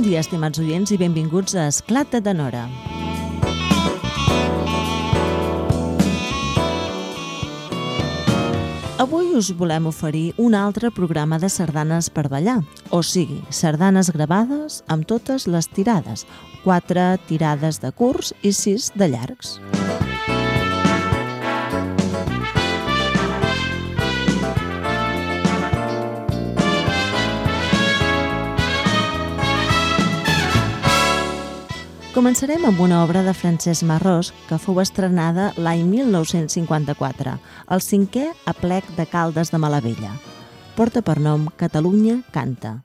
Bon dia, estimats oients, i benvinguts a Esclat de Tenora. Avui us volem oferir un altre programa de sardanes per ballar, o sigui, sardanes gravades amb totes les tirades, quatre tirades de curts i sis de llargs. Començarem amb una obra de Francesc Marrós que fou estrenada l'any 1954, el cinquè aplec de Caldes de Malavella. Porta per nom Catalunya canta.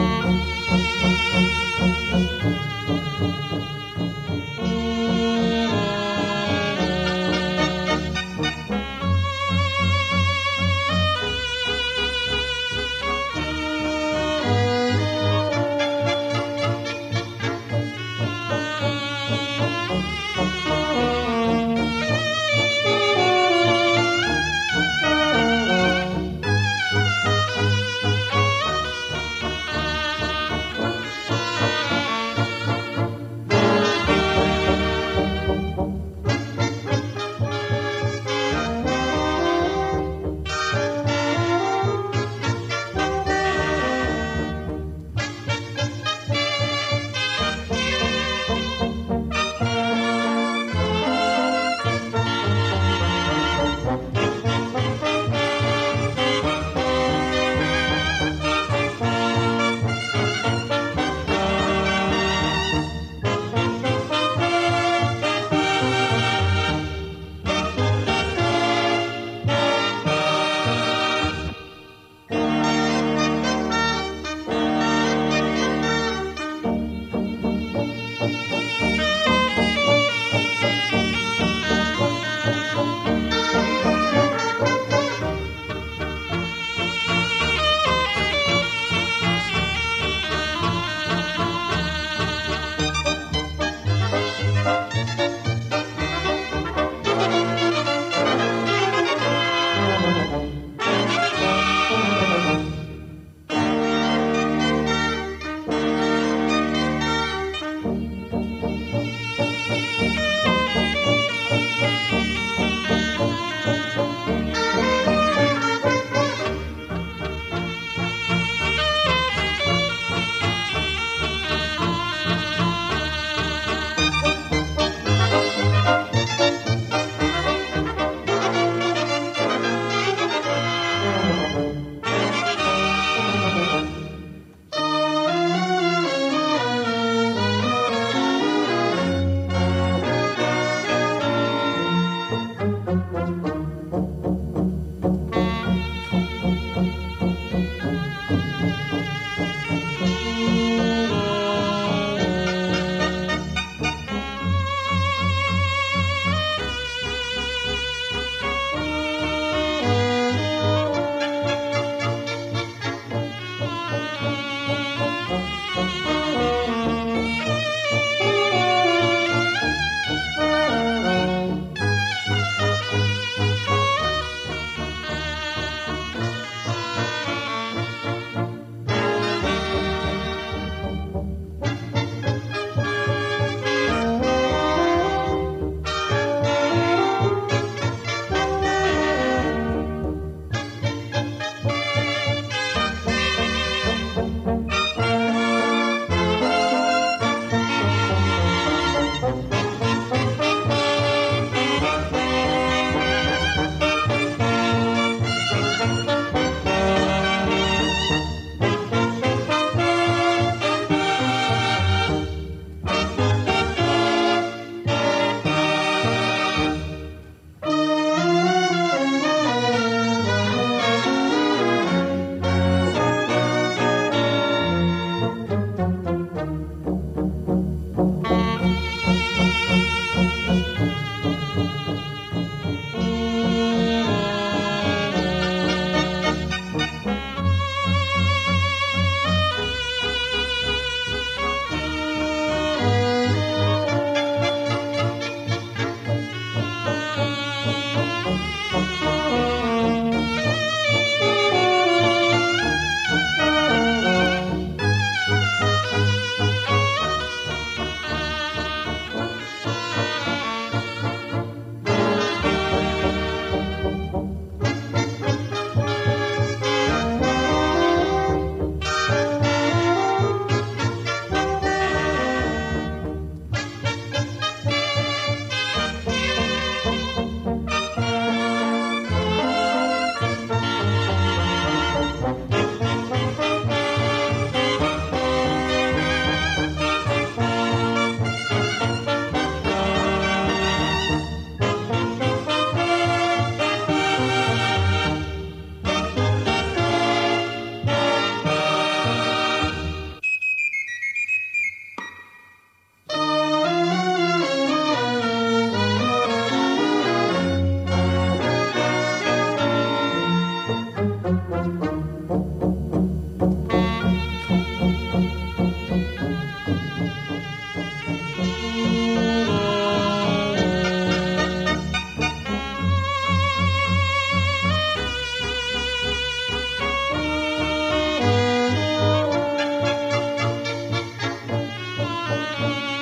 Música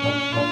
Música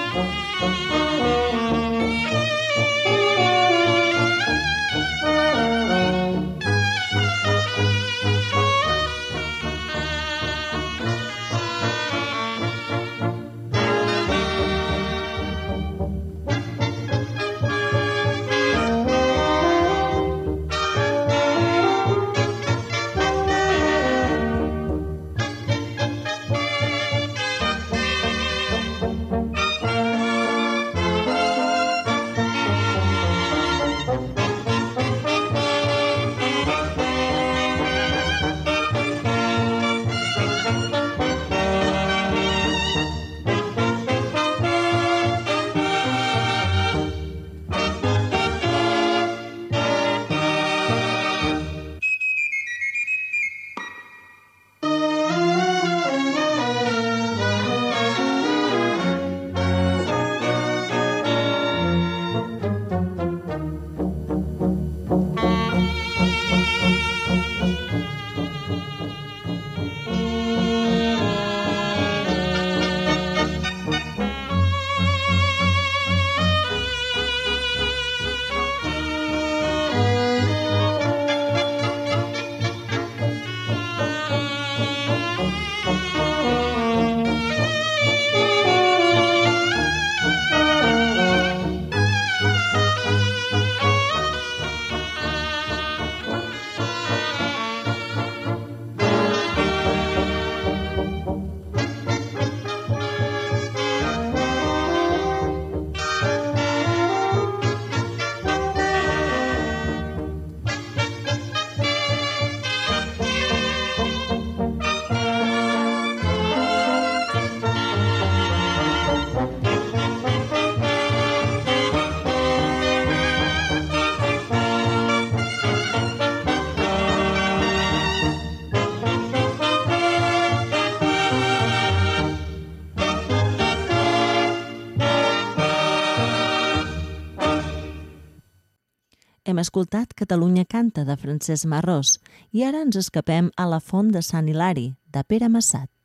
escoltat Catalunya canta de Francesc Marrós i ara ens escapem a la font de Sant Hilari, de Pere Massat.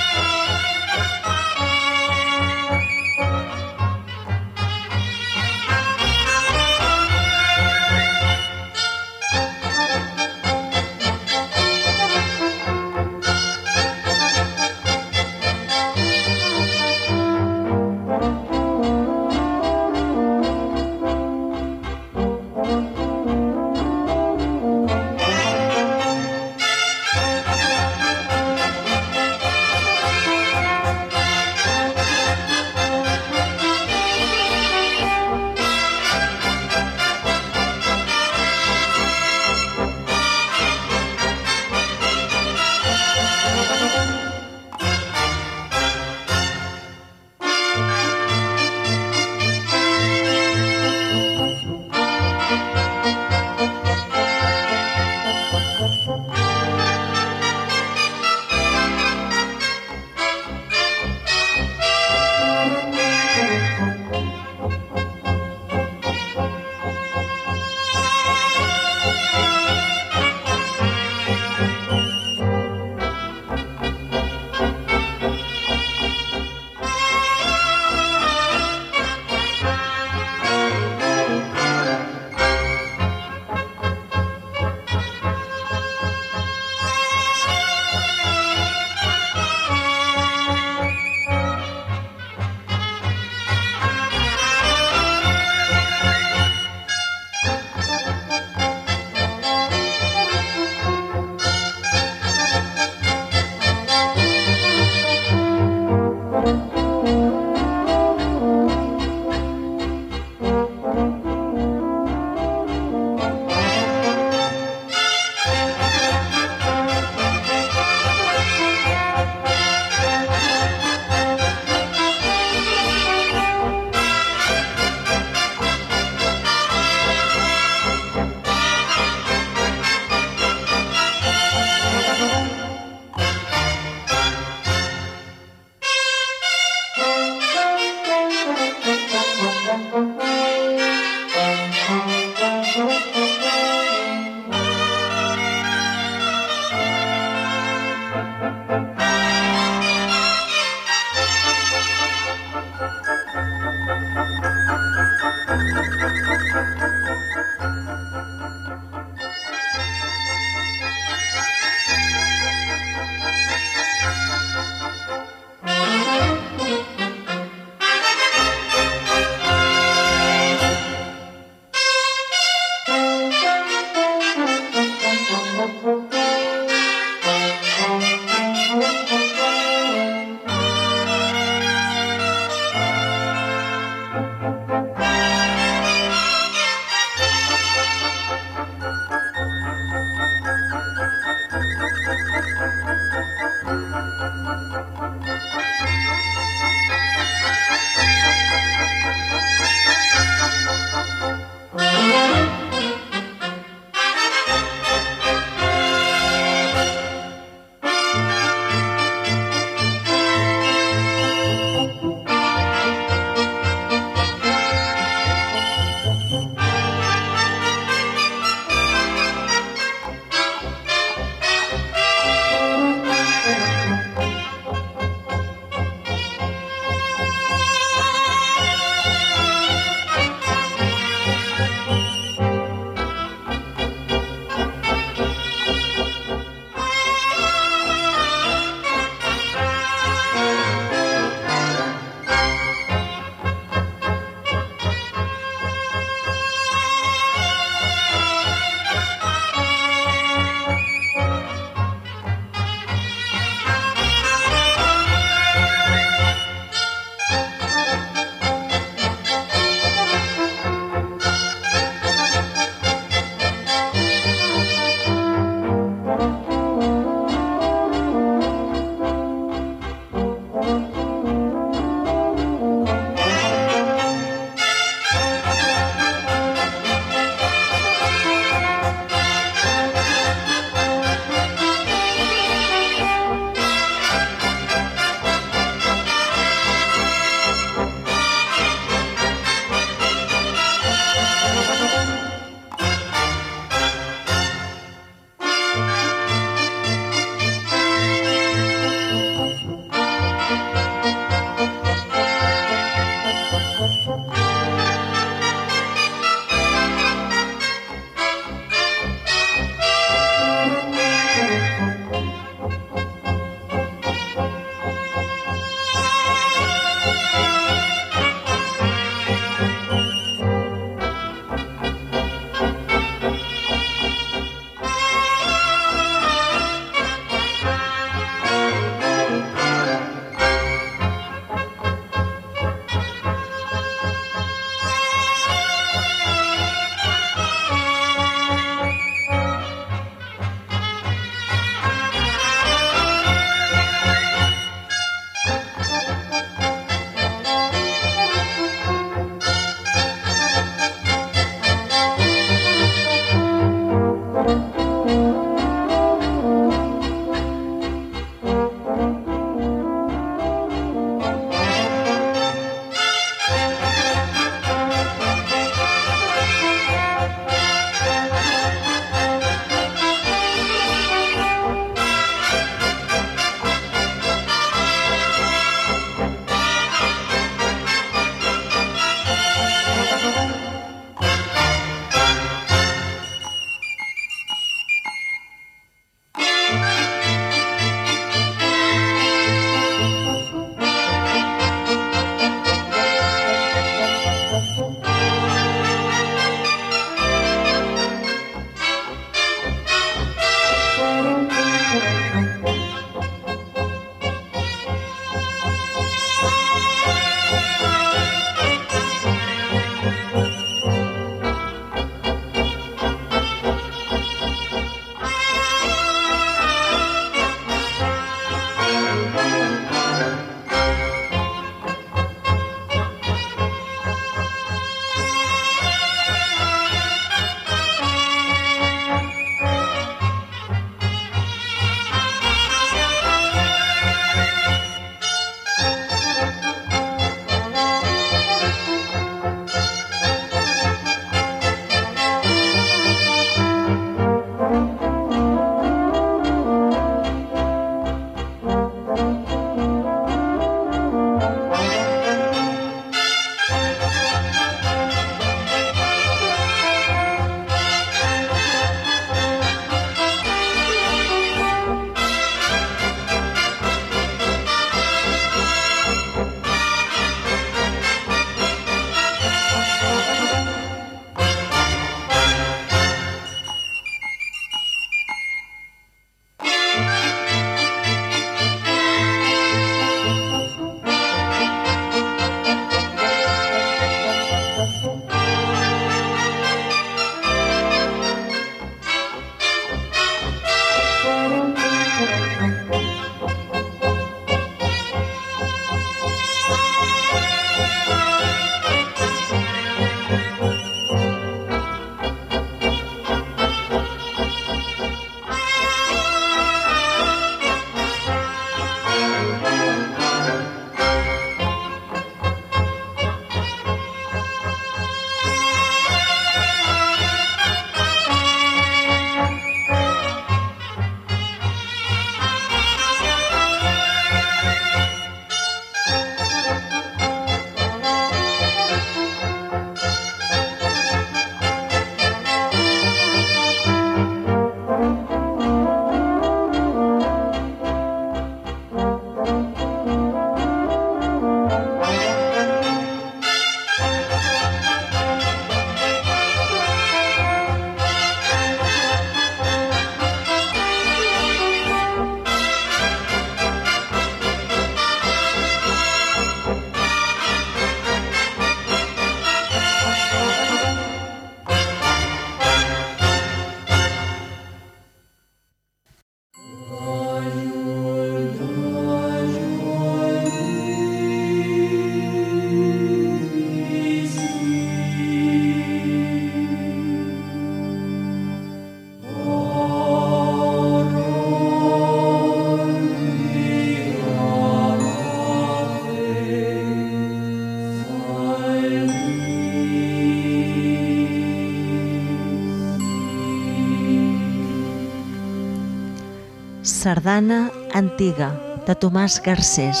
Sardana antiga, de Tomàs Garcés.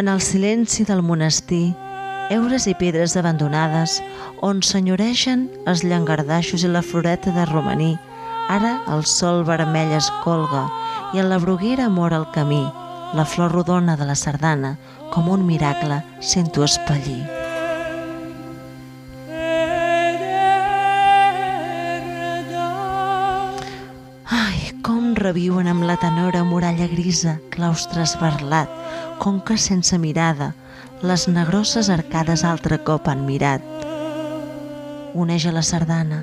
En el silenci del monestir, eures i pedres abandonades, on senyoregen els llangardaixos i la floreta de romaní, ara el sol vermell es colga i en la bruguera mor el camí, la flor rodona de la sardana, com un miracle, sento espellir. Reviuen amb la tenora muralla grisa, claustre esbarlat, conca sense mirada, les negroses arcades altre cop han mirat. Uneix a la sardana,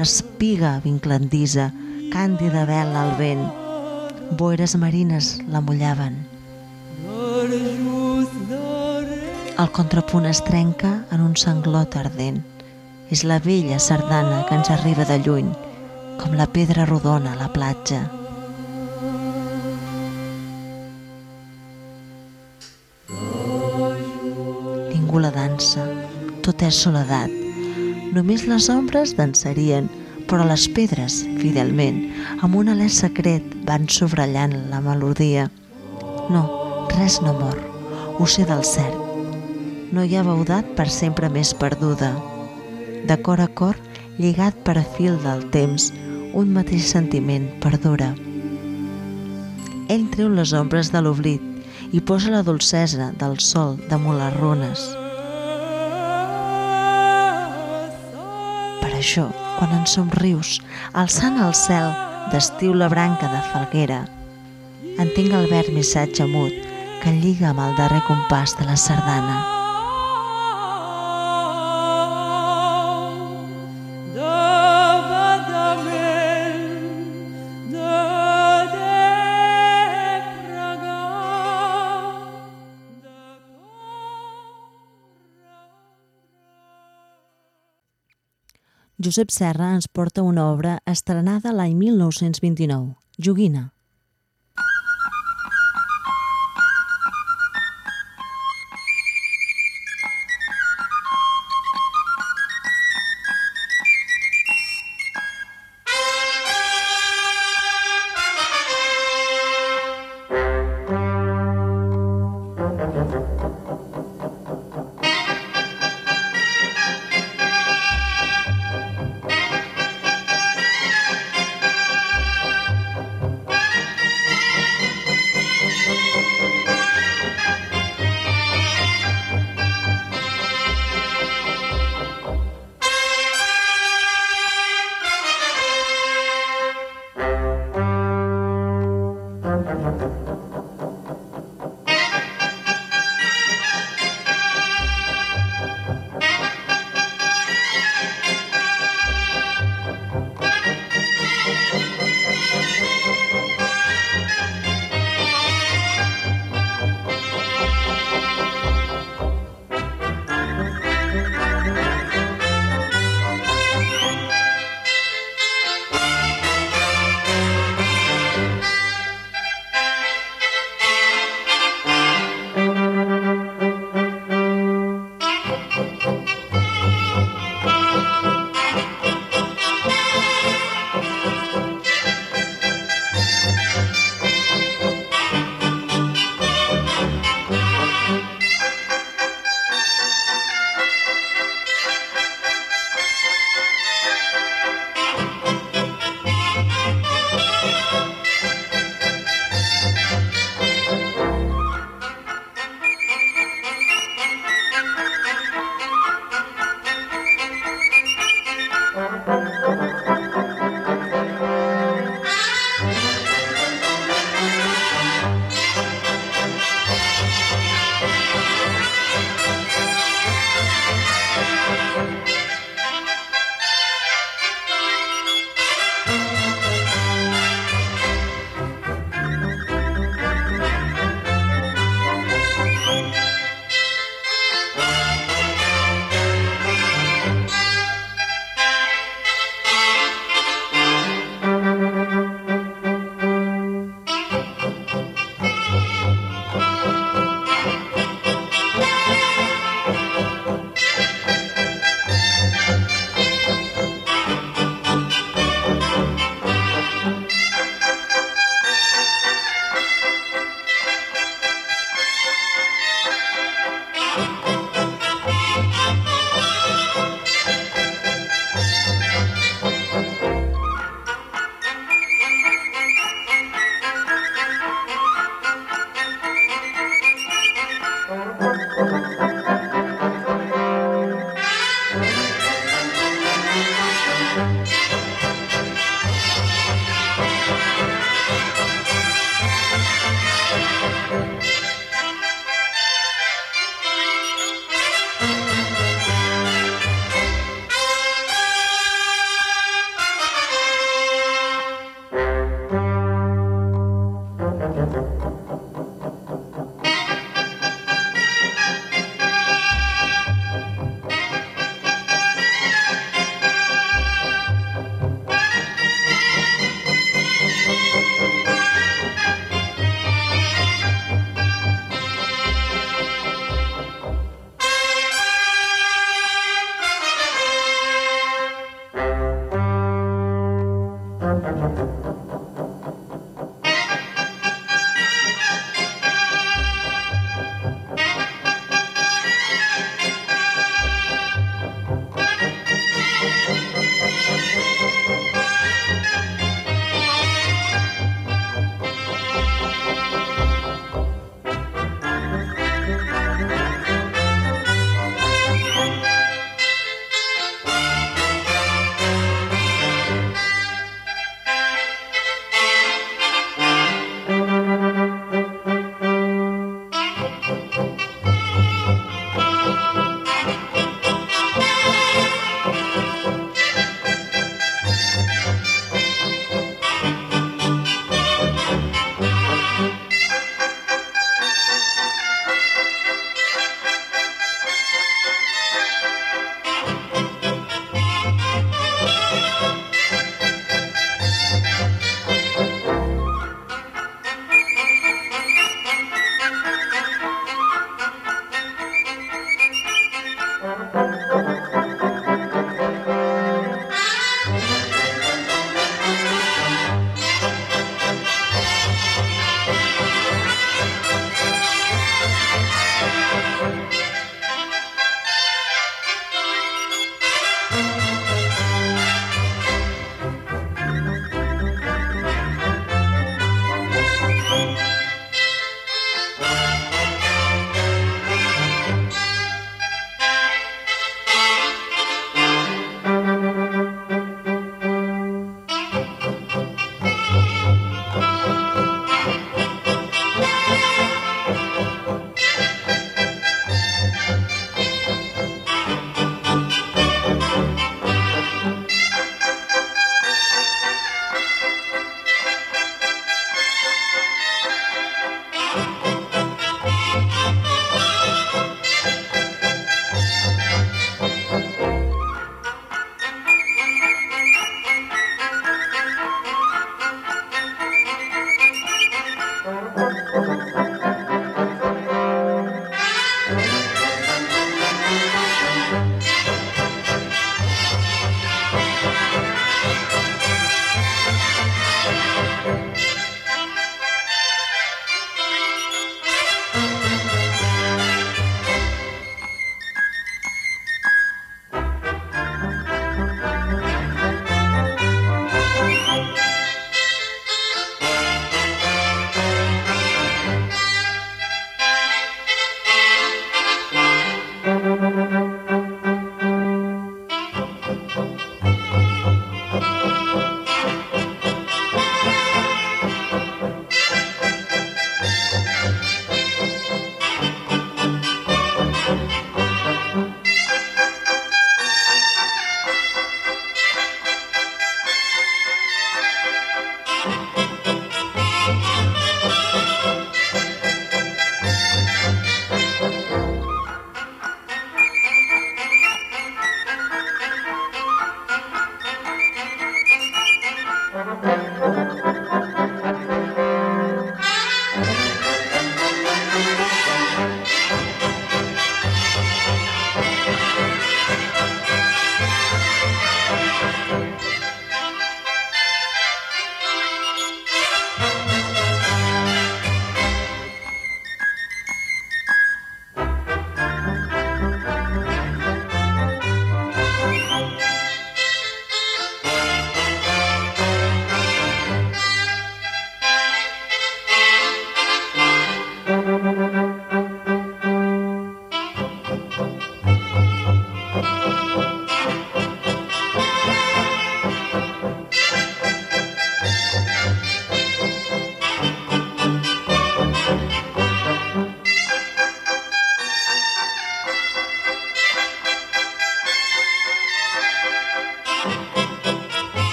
espiga vinclandisa, càndida vela al vent, boires marines la mullaven. El contrapunt es trenca en un sanglot ardent. És la vella sardana que ens arriba de lluny, com la pedra rodona a la platja. Ningú la dansa, tot és soledat. Només les ombres dansarien, però les pedres, fidelment, amb un alè secret, van sobrellant la melodia. No, res no mor, ho sé del cert. No hi ha beudat per sempre més perduda. De cor a cor, lligat per a fil del temps, un mateix sentiment perdura. Ell treu les ombres de l'oblit i posa la dolcesa del sol damunt les runes. Per això, quan en somrius, alçant al cel d'estiu la branca de falguera, entenc el verd missatge mut que lliga amb el darrer compàs de la sardana. Josep Serra ens porta una obra estrenada l'any 1929, Joguina.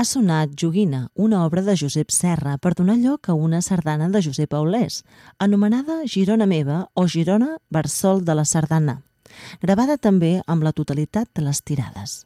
Ha sonat Joguina, una obra de Josep Serra per donar lloc a una sardana de Josep Aulès, anomenada Girona meva o Girona Barsol de la Sardana, gravada també amb la totalitat de les tirades.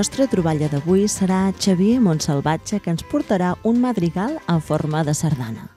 Nostra troballa d'avui serà Xavier Montsalvatge, que ens portarà un madrigal en forma de sardana.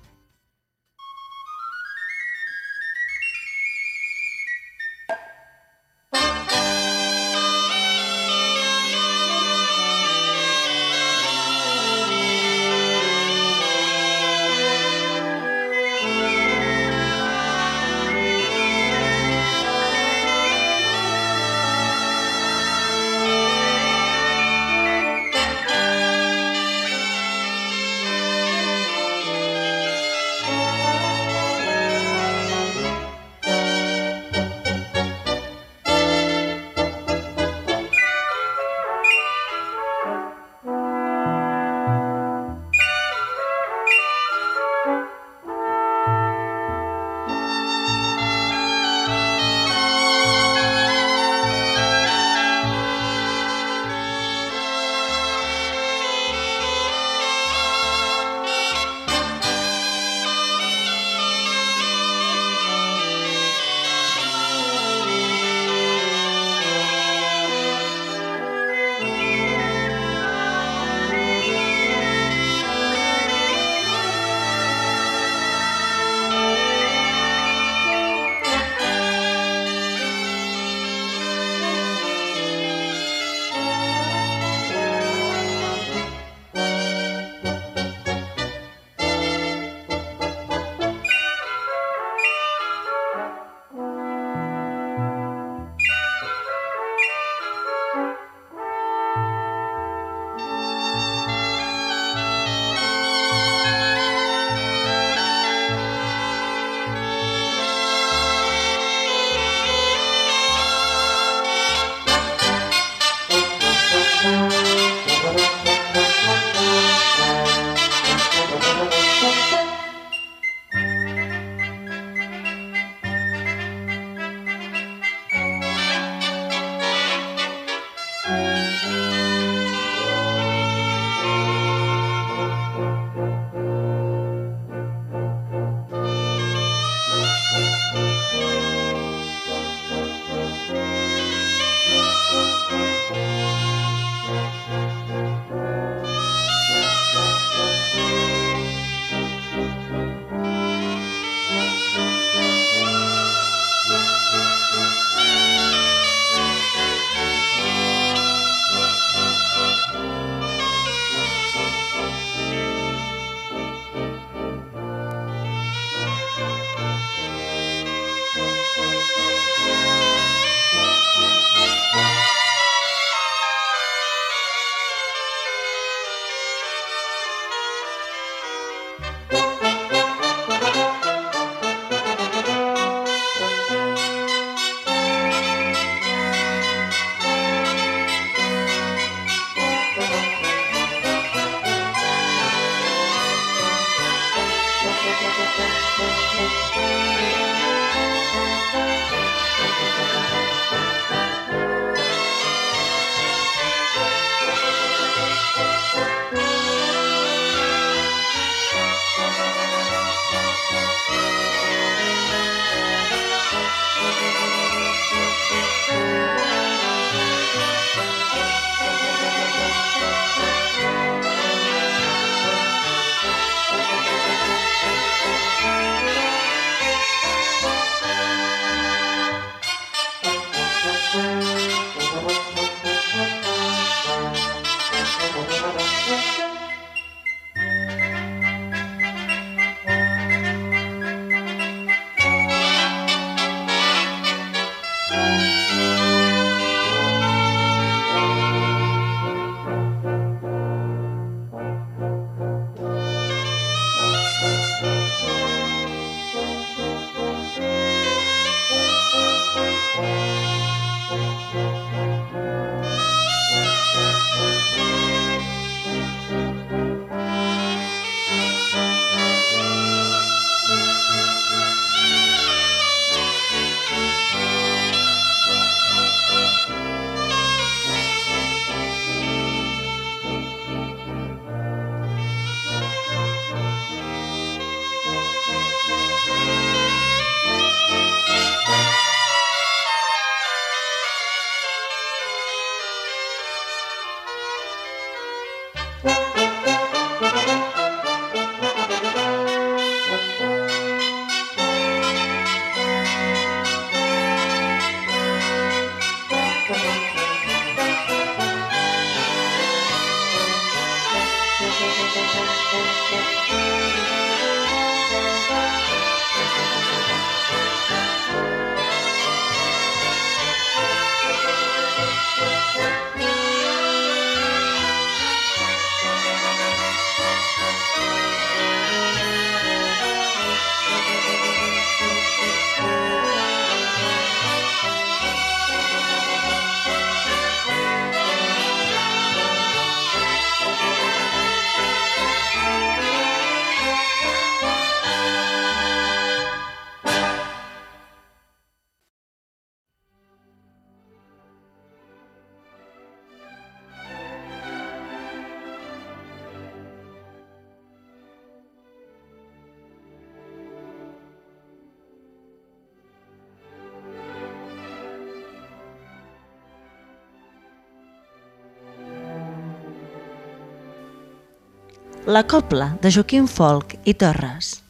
La copla de Joaquim Folk i Torres.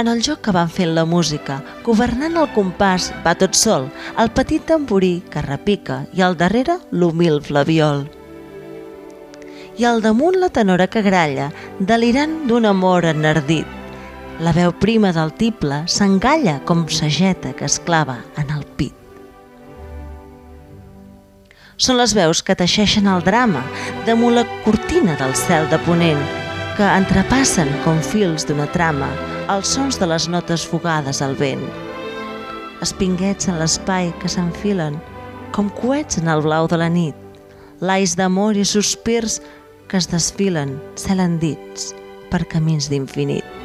En el joc que van fent la música, governant el compàs, va tot sol, el petit tamborí que repica i al darrere l'humil flaviol. I al damunt la tenora que gralla, delirant d'un amor enardit. La veu prima del tiple s'engalla com sageta que es clava en Són les veus que teixeixen el drama damunt la cortina del cel de ponent, que entrepassen com fils d'una trama els sons de les notes fugades al vent. Espinguets en l'espai que s'enfilen, com coets en el blau de la nit, l'ais d'amor i sospirs que es desfilen, celen dits, per camins d'infinit.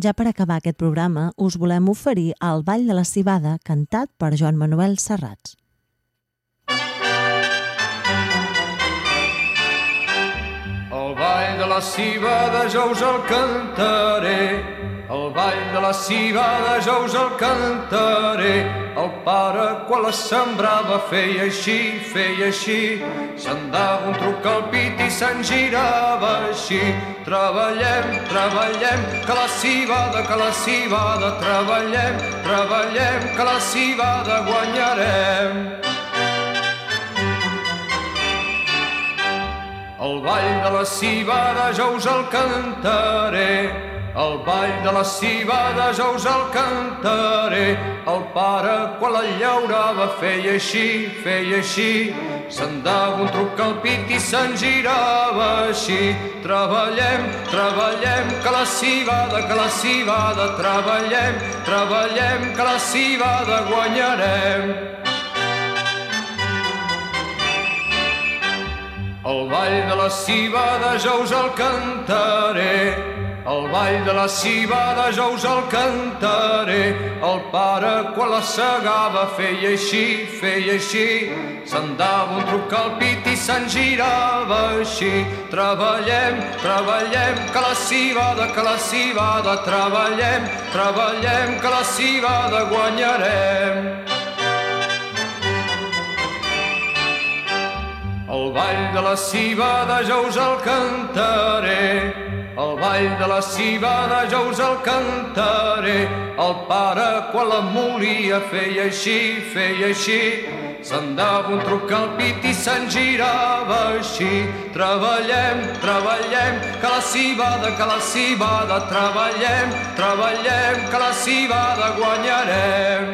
Ja per acabar aquest programa, us volem oferir el Ball de la Cibada cantat per Joan Manuel Serrats. El ball de la cibada jo us el cantaré, el ball de la cibada jo us el cantaré. El pare quan la sembrava feia així, feia així, se'n dava un truc al pit i se'n girava així. Treballem, treballem, que la cibada, que la cibada, treballem, treballem, que la cibada guanyarem. El ball de la cibada jo us el cantaré, el ball de la cibada jo us el cantaré. El pare quan la llaurava feia així, feia així, se'n dava un truc al pit i se'n girava així. Treballem, treballem, que la cibada, que la cibada, treballem, treballem, que la cibada guanyarem. El ball de la cibada jo us el cantaré, el ball de la cibada jo us el cantaré. El pare quan la segava feia així, feia així, se'n dava un truc al pit i se'n girava així. Treballem, treballem, que la cibada, que la cibada, treballem, treballem, que la cibada guanyarem. El ball de la cibada jo us el cantaré, el ball de la cibada jo us el cantaré. El pare quan la molia feia així, feia així, se'n dava un truc al pit i se'n girava així. Treballem, treballem, que la cibada, que la cibada, treballem, treballem, que la cibada guanyarem.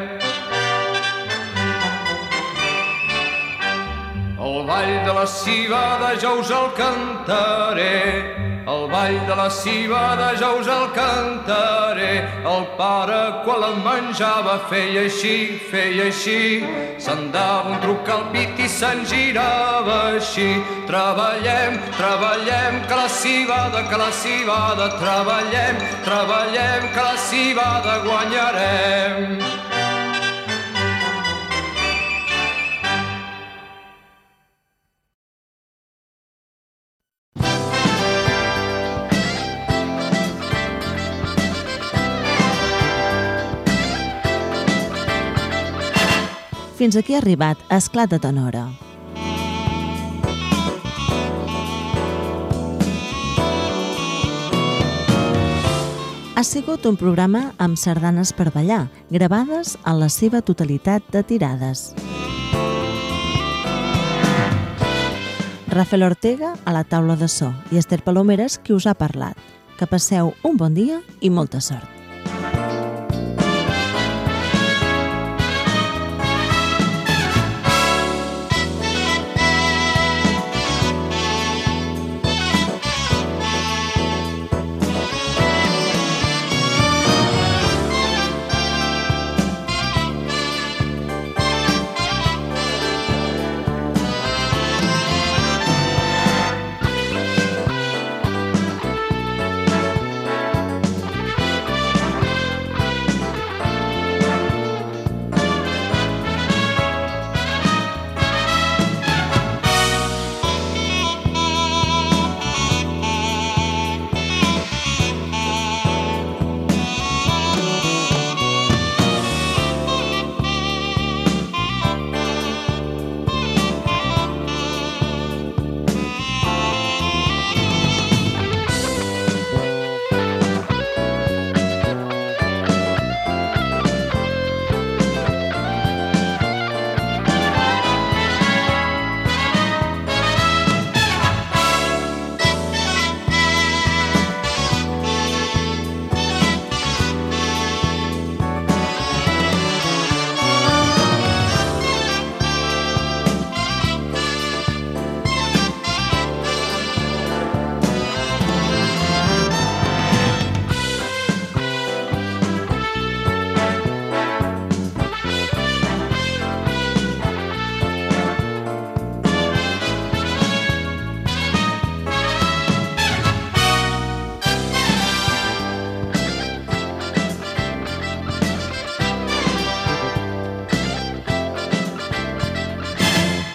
El ball de la cibada jo us el cantaré, el ball de la cibada jo us el cantaré. El pare quan la menjava feia així, feia així, se'n dava un truc al pit i se'n girava així. Treballem, treballem, que la cibada, que la cibada, treballem, treballem, que la cibada guanyarem. Fins aquí ha arribat Esclat de Tenora. Ha sigut un programa amb sardanes per ballar, gravades en la seva totalitat de tirades. Rafael Ortega a la taula de so i Esther Palomeres qui us ha parlat. Que passeu un bon dia i molta sort.